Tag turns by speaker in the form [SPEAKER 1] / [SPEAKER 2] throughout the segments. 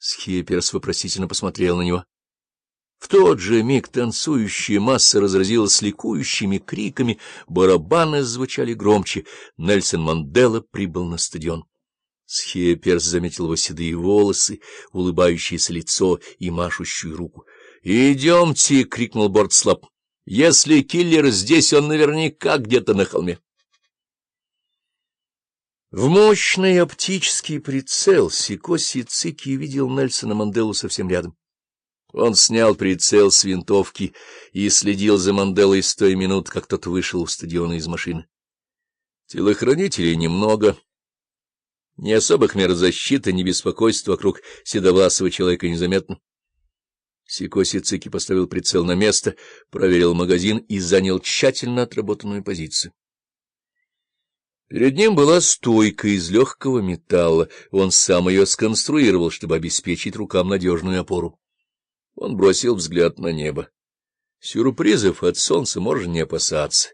[SPEAKER 1] Схиперс вопросительно посмотрел на него. В тот же миг танцующая масса разразилась ликующими криками, барабаны звучали громче. Нельсон Мандела прибыл на стадион. Схиперс заметил его седые волосы, улыбающееся лицо и машущую руку. — Идемте! — крикнул Бортслап. — Если киллер здесь, он наверняка где-то на холме. В мощный оптический прицел Сикоси Цики видел Нельсона Манделу совсем рядом. Он снял прицел с винтовки и следил за Манделой с той минут, как тот вышел у стадиона из машины. Телохранителей немного. Ни особых мер защиты, ни беспокойства вокруг седовласого человека незаметно. Сикоси Цики поставил прицел на место, проверил магазин и занял тщательно отработанную позицию. Перед ним была стойка из легкого металла, он сам ее сконструировал, чтобы обеспечить рукам надежную опору. Он бросил взгляд на небо. Сюрпризов от солнца можно не опасаться.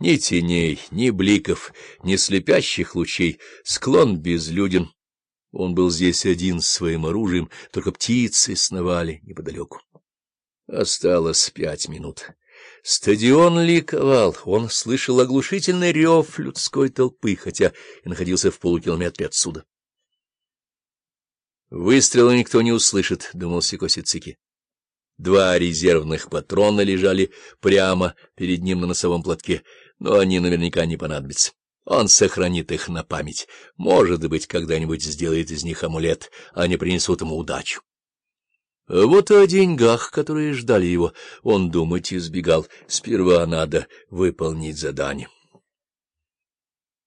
[SPEAKER 1] Ни теней, ни бликов, ни слепящих лучей, склон безлюден. Он был здесь один с своим оружием, только птицы сновали неподалеку. Осталось пять минут. Стадион ликовал, он слышал оглушительный рев людской толпы, хотя и находился в полукилометре отсюда. «Выстрела никто не услышит», — думал Сикоси Цики. Два резервных патрона лежали прямо перед ним на носовом платке, но они наверняка не понадобятся. Он сохранит их на память. Может быть, когда-нибудь сделает из них амулет, а они принесут ему удачу. Вот о деньгах, которые ждали его, он думать избегал. Сперва надо выполнить задание.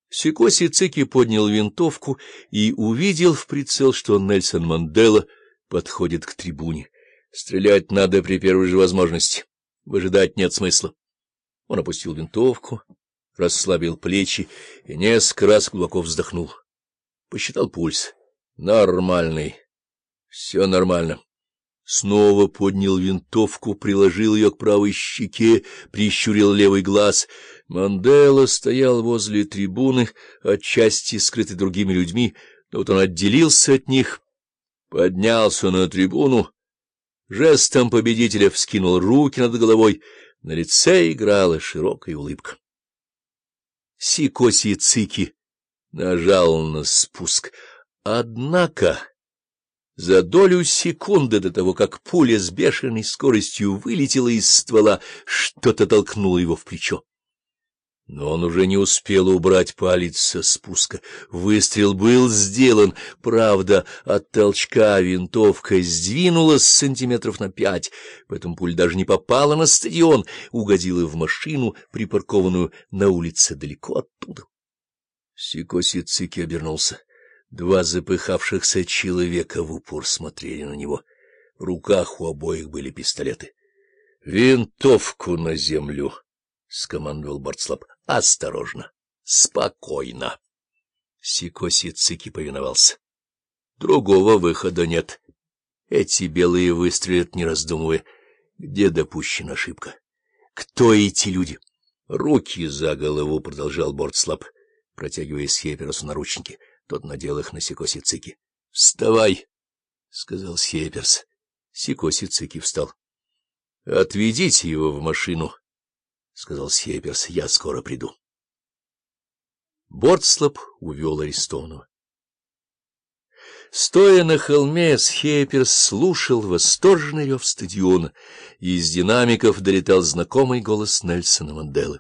[SPEAKER 1] Сикоси Цики поднял винтовку и увидел в прицел, что Нельсон Мандела подходит к трибуне. Стрелять надо при первой же возможности. Выжидать нет смысла. Он опустил винтовку, расслабил плечи и несколько раз глубоко вздохнул. Посчитал пульс. Нормальный. Все нормально. Снова поднял винтовку, приложил ее к правой щеке, прищурил левый глаз. Мандела стоял возле трибуны, отчасти скрытый другими людьми, но вот он отделился от них, поднялся на трибуну, жестом победителя вскинул руки над головой, на лице играла широкая улыбка. Сикоси Цики нажал на спуск. Однако... За долю секунды до того, как пуля с бешеной скоростью вылетела из ствола, что-то толкнуло его в плечо. Но он уже не успел убрать палец со спуска. Выстрел был сделан, правда, от толчка винтовка сдвинулась сантиметров на пять, поэтому пуль даже не попала на стадион, угодила в машину, припаркованную на улице далеко оттуда. Сикоси Цики обернулся. Два запыхавшихся человека в упор смотрели на него. В руках у обоих были пистолеты. — Винтовку на землю! — скомандовал Бортслап. — Осторожно! Спокойно! Сикоси Цики повиновался. Другого выхода нет. Эти белые выстрелят, не раздумывая. Где допущена ошибка? Кто эти люди? — Руки за голову! — продолжал Бортслап, протягивая Схеперсу наручники. Тот надел их на Сикоси Цики. — Вставай! — сказал Сеперс. Сикоси Цики встал. — Отведите его в машину, — сказал Сеперс. — Я скоро приду. Бортслоп увел арестованного. Стоя на холме, Схеперс слушал восторженный рев стадиона, и из динамиков долетал знакомый голос Нельсона Манделы.